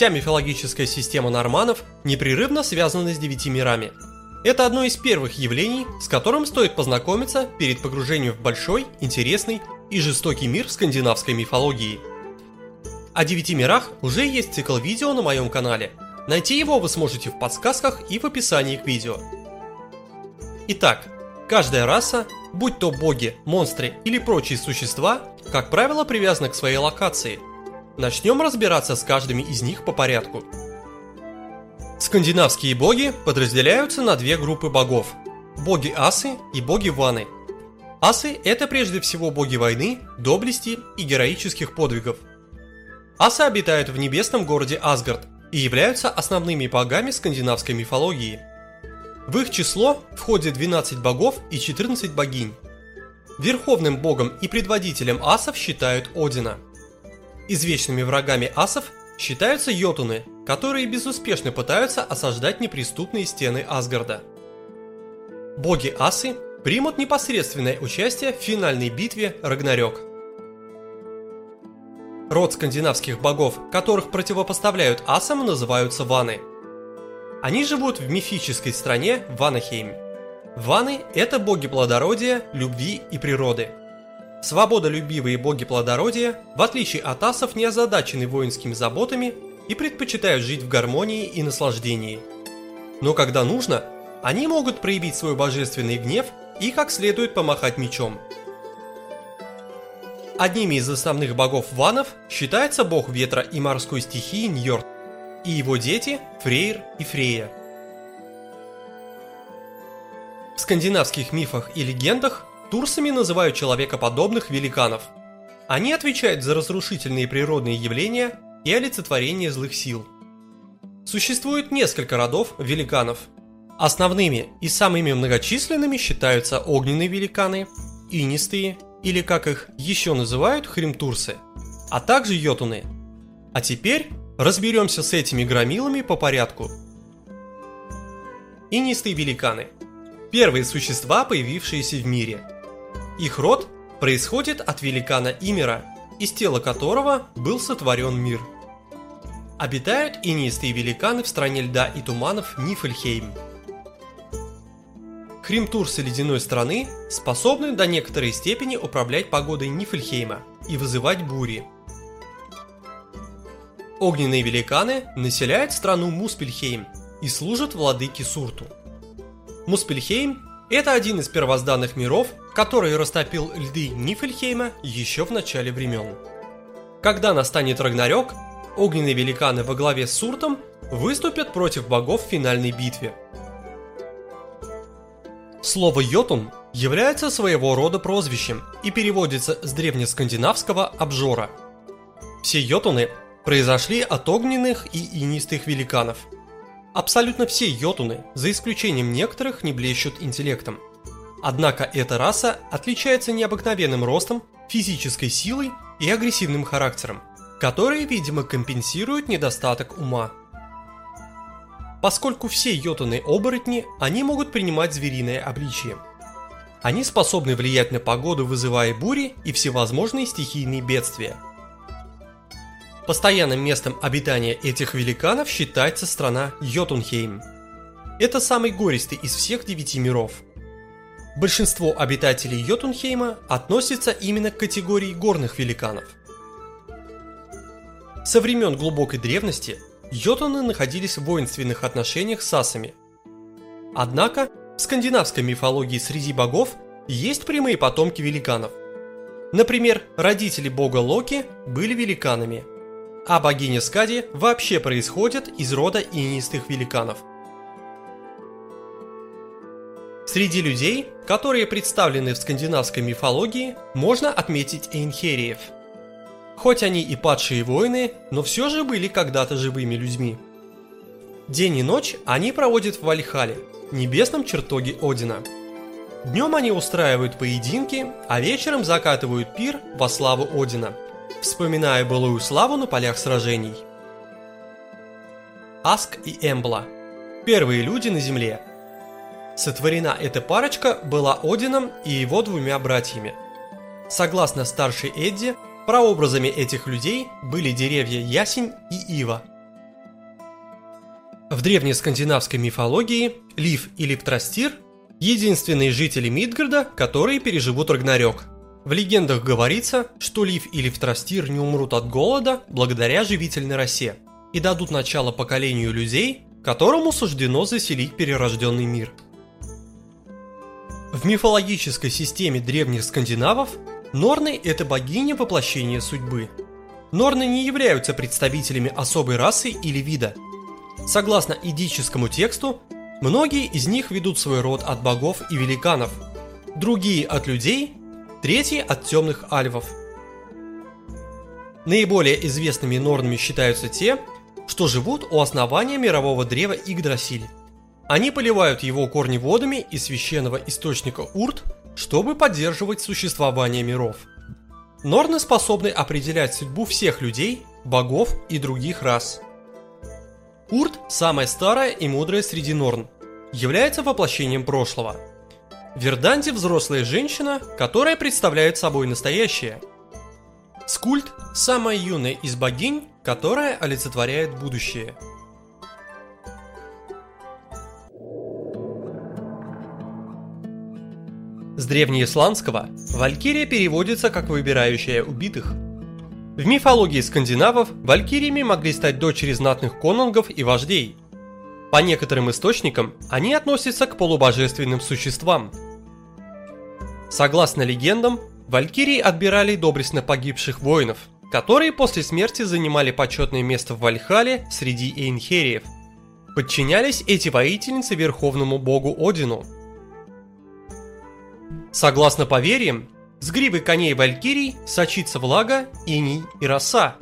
Вся мифологическая система норманов непрерывно связана с девяти мирами. Это одно из первых явлений, с которым стоит познакомиться перед погружением в большой, интересный и жестокий мир скандинавской мифологии. О девяти мирах уже есть цикл видео на моем канале. Найти его вы сможете в подсказках и в описании к видео. Итак, каждая раса, будь то боги, монстры или прочие существа, как правило привязана к своей локации – Начнем разбираться с каждыми из них по порядку. Скандинавские боги подразделяются на две группы богов – боги Асы и боги Ваны. Асы – это прежде всего боги войны, доблести и героических подвигов. Асы обитают в небесном городе Асгард и являются основными богами скандинавской мифологии. В их число входит 12 богов и 14 богинь. Верховным богом и предводителем асов считают Одина – Извечными врагами асов считаются йотуны, которые безуспешно пытаются осаждать неприступные стены Асгарда. Боги асы примут непосредственное участие в финальной битве Рагнарёк. Род скандинавских богов, которых противопоставляют асам, называются ваны. Они живут в мифической стране Ванахейм. Ваны – это боги плодородия, любви и природы – Свободолюбивые боги плодородия, в отличие от асов, не озадачены воинскими заботами и предпочитают жить в гармонии и наслаждении. Но когда нужно, они могут проявить свой божественный гнев и как следует помахать мечом. Одними из основных богов ванов считается бог ветра и морской стихии Ньорд и его дети Фрейр и Фрея. В скандинавских мифах и легендах Турсами называют человекоподобных великанов. Они отвечают за разрушительные природные явления и олицетворение злых сил. Существует несколько родов великанов. Основными и самыми многочисленными считаются огненные великаны, инистые, или как их еще называют, хримтурсы, а также йотуны. А теперь разберемся с этими громилами по порядку. Инистые великаны – первые существа, появившиеся в мире – их род происходит от великана Имера, из тела которого был сотворен мир. Обитают инистые великаны в стране льда и туманов Нифльхейм. Хримтурсы ледяной страны способны до некоторой степени управлять погодой Нифльхейма и вызывать бури. Огненные великаны населяют страну Муспельхейм и служат владыке Сурту. Муспельхейм – это один из первозданных миров, который растопил льды Нифельхейма еще в начале времен. Когда настанет Рагнарёк, огненные великаны во главе с Суртом выступят против богов в финальной битве. Слово «йотун» является своего рода прозвищем и переводится с древнескандинавского «обжора». Все йотуны произошли от огненных и инистых великанов. Абсолютно все йотуны, за исключением некоторых, не блещут интеллектом – Однако эта раса отличается необыкновенным ростом, физической силой и агрессивным характером, которые, видимо, компенсируют недостаток ума. Поскольку все йотуны-оборотни, они могут принимать звериное обличие. Они способны влиять на погоду, вызывая бури и всевозможные стихийные бедствия. Постоянным местом обитания этих великанов считается страна Йотунхейм. Это самый гористый из всех девяти миров – Большинство обитателей Йотунхейма относятся именно к категории горных великанов. Со времен глубокой древности йотуны находились в воинственных отношениях с асами. Однако в скандинавской мифологии среди богов есть прямые потомки великанов. Например, родители бога Локи были великанами, а богиня Скади вообще происходит из рода инистых великанов – Среди людей, которые представлены в скандинавской мифологии, можно отметить эйнхериев. Хоть они и падшие воины, но все же были когда-то живыми людьми. День и ночь они проводят в Вальхале, небесном чертоге Одина. Днем они устраивают поединки, а вечером закатывают пир во славу Одина, вспоминая былую славу на полях сражений. Аск и Эмбла – первые люди на Земле – Сотворена эта парочка была Одином и его двумя братьями. Согласно старшей Эдди, прообразами этих людей были деревья ясень и ива. В древней скандинавской мифологии Лив и Липтрастир – единственные жители Мидгарда, которые переживут Рагнарёк. В легендах говорится, что Лив и Лифтрастир не умрут от голода благодаря живительной росе и дадут начало поколению людей, которому суждено заселить перерожденный мир. В мифологической системе древних скандинавов Норны – это богиня воплощения судьбы. Норны не являются представителями особой расы или вида. Согласно идическому тексту, многие из них ведут свой род от богов и великанов, другие от людей, третьи от темных альвов. Наиболее известными норнами считаются те, что живут у основания мирового древа Игдрасиль. Они поливают его корни водами из священного источника Урт, чтобы поддерживать существование миров. Норны способны определять судьбу всех людей, богов и других рас. Урт, самая старая и мудрая среди Норн, является воплощением прошлого. Верданди – взрослая женщина, которая представляет собой настоящее. Скульт – самая юная из богинь, которая олицетворяет будущее. Древнеисландского Валькирия переводится как «выбирающая убитых». В мифологии скандинавов валькириями могли стать дочери знатных конунгов и вождей. По некоторым источникам они относятся к полубожественным существам. Согласно легендам, валькирии отбирали доблестно погибших воинов – которые после смерти занимали почетное место в Вальхале среди эйнхериев. Подчинялись эти воительницы верховному богу Одину. Согласно поверьям, с гривы коней валькирий сочится влага, иней и роса.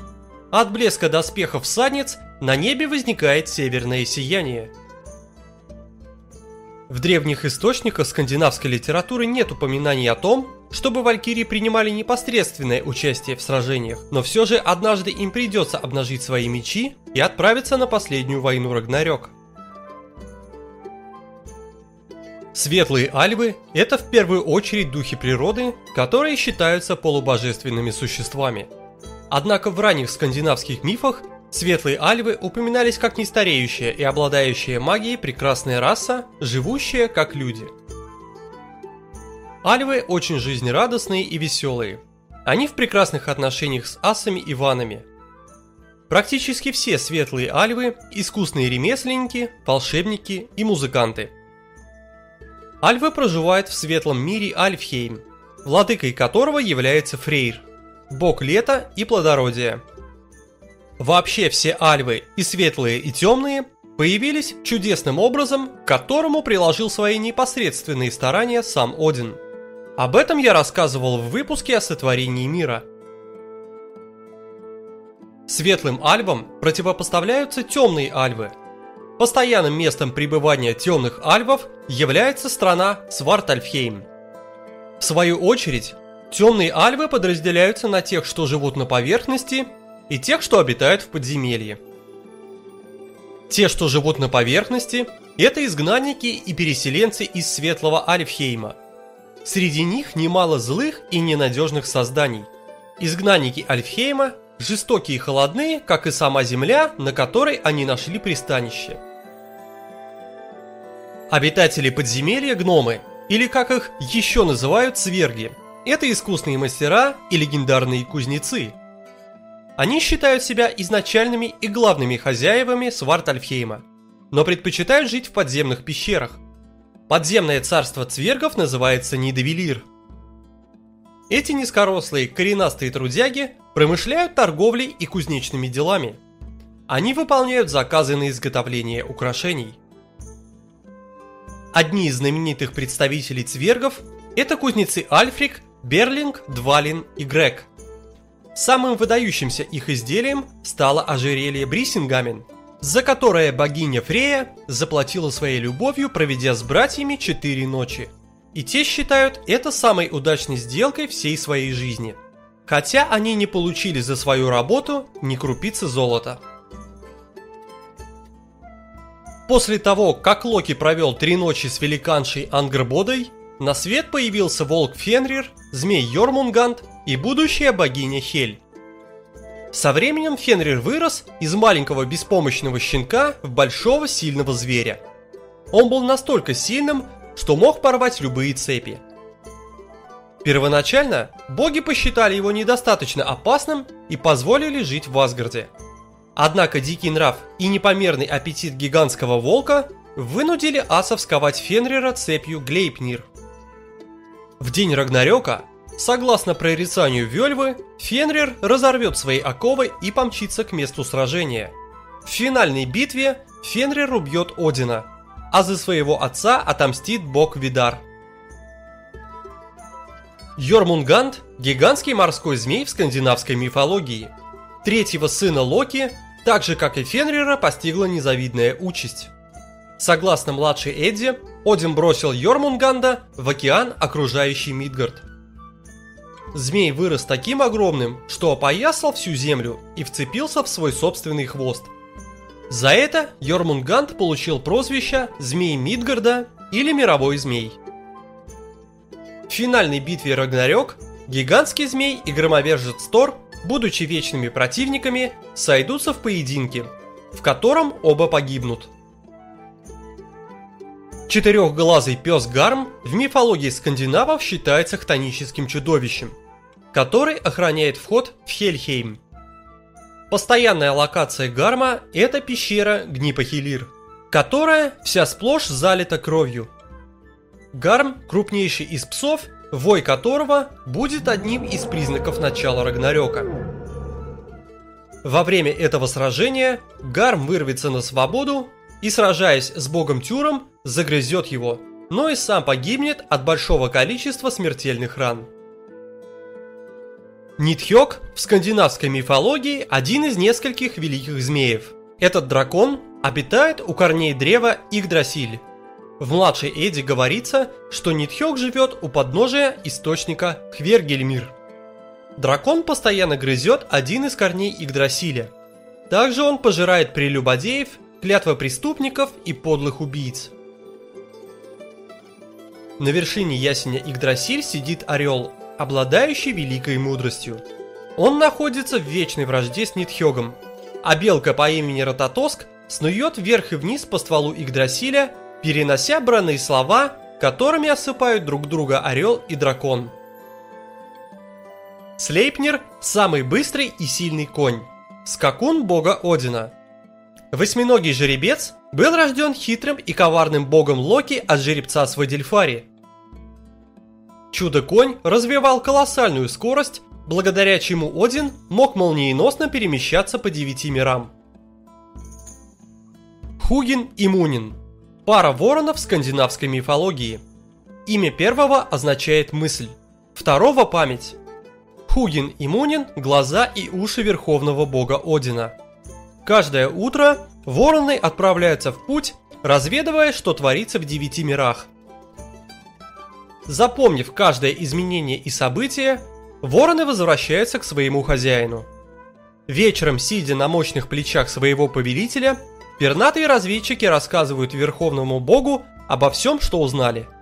От блеска доспехов всадниц на небе возникает северное сияние. В древних источниках скандинавской литературы нет упоминаний о том, чтобы валькирии принимали непосредственное участие в сражениях, но все же однажды им придется обнажить свои мечи и отправиться на последнюю войну Рагнарёк. Светлые альвы – это в первую очередь духи природы, которые считаются полубожественными существами. Однако в ранних скандинавских мифах светлые альвы упоминались как нестареющая и обладающая магией прекрасная раса, живущая как люди – Альвы очень жизнерадостные и веселые. Они в прекрасных отношениях с асами и ванами. Практически все светлые альвы – искусные ремесленники, волшебники и музыканты. Альвы проживают в светлом мире Альфхейм, владыкой которого является Фрейр, бог лета и плодородия. Вообще все альвы, и светлые, и темные, появились чудесным образом, к которому приложил свои непосредственные старания сам Один – об этом я рассказывал в выпуске о сотворении мира. Светлым альвам противопоставляются темные альвы. Постоянным местом пребывания темных альвов является страна Свартальфхейм. В свою очередь, темные альвы подразделяются на тех, что живут на поверхности, и тех, что обитают в подземелье. Те, что живут на поверхности, это изгнанники и переселенцы из Светлого Альфхейма – Среди них немало злых и ненадежных созданий. Изгнанники Альфхейма жестокие и холодные, как и сама земля, на которой они нашли пристанище. Обитатели подземелья гномы, или как их еще называют сверги, это искусные мастера и легендарные кузнецы. Они считают себя изначальными и главными хозяевами Свартальфхейма, но предпочитают жить в подземных пещерах – Подземное царство цвергов называется Нидовелир. Эти низкорослые коренастые трудяги промышляют торговлей и кузнечными делами. Они выполняют заказы на изготовление украшений. Одни из знаменитых представителей цвергов – это кузнецы Альфрик, Берлинг, Двалин и Грег. Самым выдающимся их изделием стало ожерелье Брисингамен – за которое богиня Фрея заплатила своей любовью, проведя с братьями четыре ночи. И те считают это самой удачной сделкой всей своей жизни. Хотя они не получили за свою работу ни крупицы золота. После того, как Локи провел три ночи с великаншей Ангрбодой, на свет появился волк Фенрир, змей Йормунганд и будущая богиня Хель. Со временем Фенрир вырос из маленького беспомощного щенка в большого сильного зверя. Он был настолько сильным, что мог порвать любые цепи. Первоначально боги посчитали его недостаточно опасным и позволили жить в Асгарде. Однако дикий нрав и непомерный аппетит гигантского волка вынудили асов сковать Фенрира цепью Глейпнир. В день Рагнарёка, согласно прорицанию Вельвы, Фенрир разорвет свои оковы и помчится к месту сражения. В финальной битве Фенрир убьет Одина, а за своего отца отомстит бог Видар. Йормунганд – гигантский морской змей в скандинавской мифологии. Третьего сына Локи, так же как и Фенрира, постигла незавидная участь. Согласно младшей Эдди, один бросил Йормунганда в океан, окружающий Мидгард. Змей вырос таким огромным, что опоясал всю землю и вцепился в свой собственный хвост. За это Йормунганд получил прозвище Змей Мидгарда или Мировой Змей. В финальной битве Рагнарёк гигантский змей и громовержец Тор, будучи вечными противниками, сойдутся в поединке, в котором оба погибнут – Четырехглазый пес Гарм в мифологии скандинавов считается хтоническим чудовищем, который охраняет вход в Хельхейм. Постоянная локация Гарма – это пещера Гнипахилир, которая вся сплошь залита кровью. Гарм – крупнейший из псов, вой которого будет одним из признаков начала Рагнарёка. Во время этого сражения Гарм вырвется на свободу и, сражаясь с богом Тюром, загрызет его, но и сам погибнет от большого количества смертельных ран. Нитхёк в скандинавской мифологии один из нескольких великих змеев. Этот дракон обитает у корней древа Игдрасиль. В младшей Эдди говорится, что Нитхёк живет у подножия источника Хвергельмир. Дракон постоянно грызет один из корней Игдрасиля. Также он пожирает прелюбодеев клятва преступников и подлых убийц. На вершине ясеня Игдрасиль сидит орел, обладающий великой мудростью. Он находится в вечной вражде с Нитхёгом, а белка по имени Рататоск снует вверх и вниз по стволу Игдрасиля, перенося бранные слова, которыми осыпают друг друга орел и дракон. Слейпнер – самый быстрый и сильный конь, скакун бога Одина – Восьминогий жеребец был рожден хитрым и коварным богом Локи от жеребца Свадильфари. Чудо-конь развивал колоссальную скорость, благодаря чему Один мог молниеносно перемещаться по девяти мирам. Хугин и Мунин – пара воронов в скандинавской мифологии. Имя первого означает мысль, второго – память. Хугин и Мунин – глаза и уши верховного бога Одина – Каждое утро вороны отправляются в путь, разведывая, что творится в девяти мирах. Запомнив каждое изменение и событие, вороны возвращаются к своему хозяину. Вечером, сидя на мощных плечах своего повелителя, пернатые разведчики рассказывают Верховному Богу обо всем, что узнали –